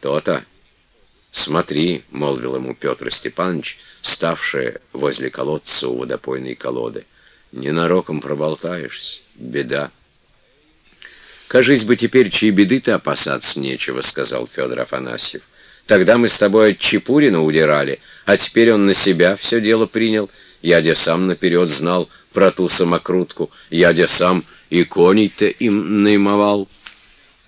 То-то. Смотри, — молвил ему Петр Степанович, ставший возле колодца у водопойной колоды. Ненароком проболтаешься. Беда. «Кажись бы, теперь чьи беды-то опасаться нечего», — сказал Федор Афанасьев. «Тогда мы с тобой от Чепурина удирали, а теперь он на себя все дело принял. Я де сам наперед знал про ту самокрутку, я де сам и коней-то им наймовал».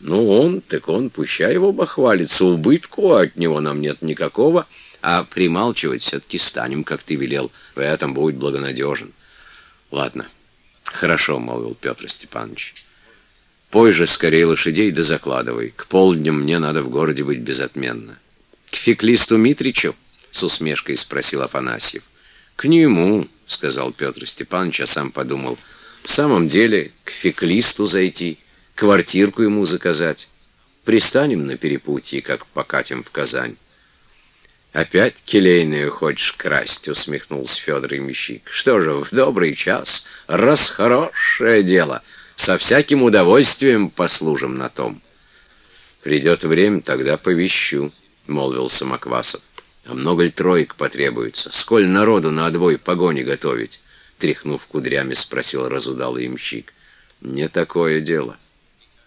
«Ну, он, так он, пущай его бахвалится, убытку от него нам нет никакого, а прималчивать все-таки станем, как ты велел, в этом будет благонадежен». «Ладно, хорошо», — молвил Петр Степанович. Пой же скорее лошадей да закладывай. К полдню мне надо в городе быть безотменно. К феклисту Митричу? С усмешкой спросил Афанасьев. К нему, сказал Петр Степанович, а сам подумал. В самом деле, к феклисту зайти, квартирку ему заказать. Пристанем на перепутье, как покатим в Казань. «Опять келейную хочешь красть?» — усмехнулся Федор Имещик. «Что же, в добрый час, раз хорошее дело, со всяким удовольствием послужим на том. Придет время, тогда повещу, — молвил Самоквасов. А много ли троек потребуется? Сколь народу на отбой погони готовить? Тряхнув кудрями, спросил разудалый имщик. Не такое дело.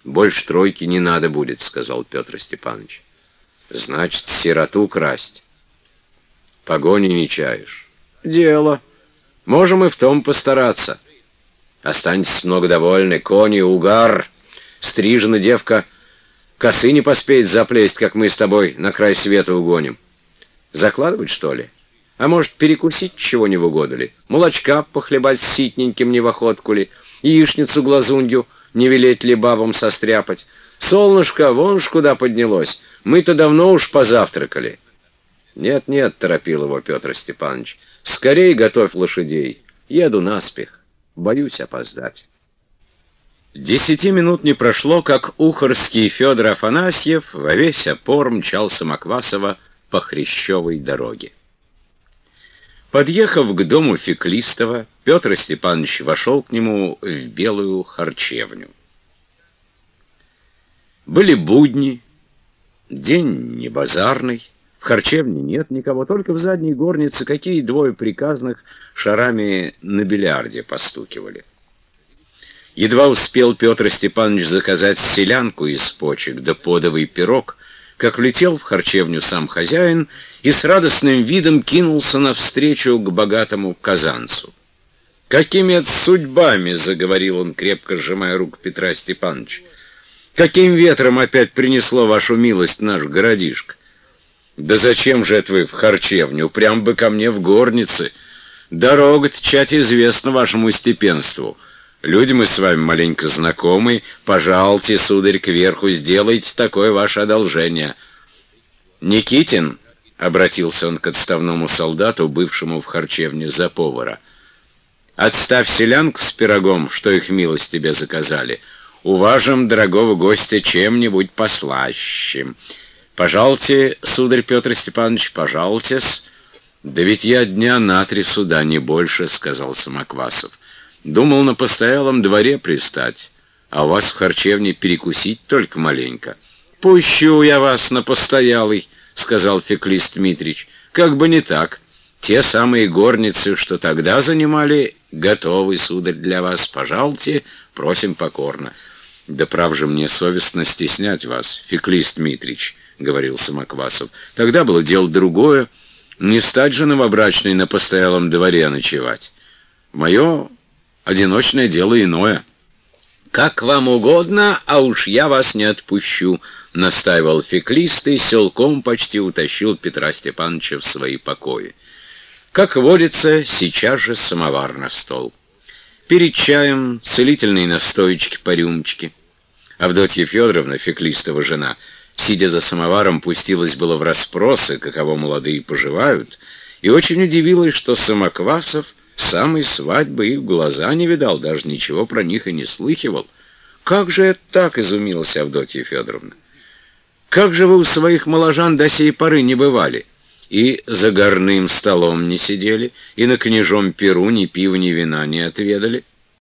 Больше тройки не надо будет, — сказал Петр Степанович. Значит, сироту красть. Погони не чаешь. Дело. Можем и в том постараться. Останьтесь много довольны. Кони, угар, стрижена девка. Косы не поспеет заплесть, как мы с тобой на край света угоним. Закладывать, что ли? А может, перекусить чего не в угоду ли? Молочка похлебать ситненьким не в охотку ли? Яичницу глазунью не велеть ли бабам состряпать? Солнышко вон ж куда поднялось. Мы-то давно уж позавтракали. Нет-нет, торопил его Петр Степанович. Скорей готовь лошадей. Еду наспех. Боюсь опоздать. Десяти минут не прошло, как ухорский Федор Афанасьев во весь опор мчал Самоквасова по Хрящевой дороге. Подъехав к дому Феклистова, Петр Степанович вошел к нему в белую харчевню. Были будни, день не базарный, в харчевне нет никого, только в задней горнице какие двое приказных шарами на бильярде постукивали. Едва успел Петр Степанович заказать селянку из почек да подовый пирог, как влетел в харчевню сам хозяин и с радостным видом кинулся навстречу к богатому казанцу. «Какими это судьбами?» — заговорил он, крепко сжимая руку Петра Степановича. «Каким ветром опять принесло вашу милость наш городишко? Да зачем же это вы в харчевню? Прям бы ко мне в горнице. Дорога-то чать известна вашему степенству. Люди мы с вами маленько знакомы. Пожалуйте, сударь, кверху, сделайте такое ваше одолжение. Никитин, — обратился он к отставному солдату, бывшему в харчевне за повара, — отставь селянку с пирогом, что их милость тебе заказали. Уважим дорогого гостя чем-нибудь послащим. «Пожалуйте, сударь Петр Степанович, пожалуйтесь». «Да ведь я дня на три суда, не больше», — сказал Самоквасов. «Думал на постоялом дворе пристать, а у вас в харчевне перекусить только маленько». «Пущу я вас на постоялый», — сказал Феклист Дмитрич. «Как бы не так. Те самые горницы, что тогда занимали, готовы, сударь, для вас. Пожалуйте, просим покорно». «Да прав же мне совестно стеснять вас, Феклист Дмитрич». — говорил Самоквасов. «Тогда было дело другое. Не стать же новобрачной на постоялом дворе ночевать. Мое одиночное дело иное». «Как вам угодно, а уж я вас не отпущу», — настаивал феклист и селком почти утащил Петра Степановича в свои покои. Как водится, сейчас же самовар на стол. Перед чаем целительные настоечки по рюмочке. Авдотья Федоровна, феклистова жена, — сидя за самоваром, пустилась было в расспросы, каково молодые поживают, и очень удивилась, что Самоквасов самой свадьбы их глаза не видал, даже ничего про них и не слыхивал. «Как же это так?» — изумилась Авдотья Федоровна. «Как же вы у своих моложан до сей поры не бывали?» И за горным столом не сидели, и на княжом перу ни пива, ни вина не отведали —